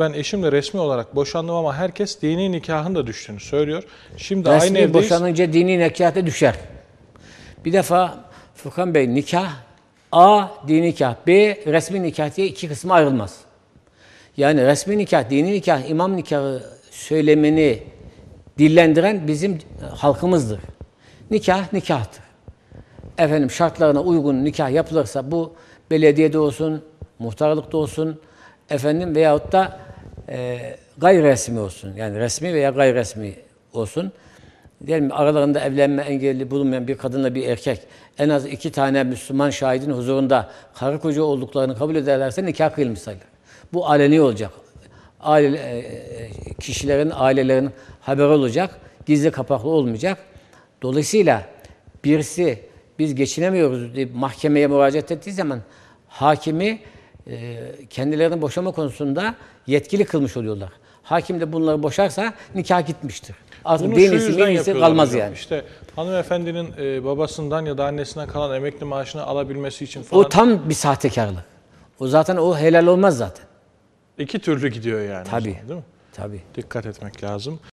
ben eşimle resmi olarak boşandım ama herkes dini nikahın da düştüğünü söylüyor. Şimdi Resmi aynı evdeyiz. boşanınca dini nikahta düşer. Bir defa Furkan Bey nikah A dini nikah, B resmi nikah diye iki kısma ayrılmaz. Yani resmi nikah, dini nikah, imam nikahı söylemini dillendiren bizim halkımızdır. Nikah nikahtır. Efendim şartlarına uygun nikah yapılırsa bu belediyede olsun, muhtarlıkta olsun, efendim veyahut da e, gayri resmi olsun. Yani resmi veya gayri resmi olsun. Diyelim aralarında evlenme engelli bulunmayan bir kadınla bir erkek en az iki tane Müslüman şahidin huzurunda karı koca olduklarını kabul ederlerse nikah kıyılmış sayılır. Bu aleni olacak. Aile, e, kişilerin, ailelerin haberi olacak. Gizli kapaklı olmayacak. Dolayısıyla birisi biz geçinemiyoruz diye mahkemeye müracaat ettiği zaman hakimi e, kendilerini boşama konusunda yetkili kılmış oluyorlar. Hakim de bunları boşarsa nikah gitmiştir. Artık Bunu şu yüzden yapıyorlar kalmaz hocam. yani. İşte hanımefendinin e, babasından ya da annesinden kalan emekli maaşını alabilmesi için falan O tam bir sahtekarlık. O zaten o helal olmaz zaten. iki türlü gidiyor yani. o Tabii. zaman, değil mi? Tabii. Dikkat etmek lazım.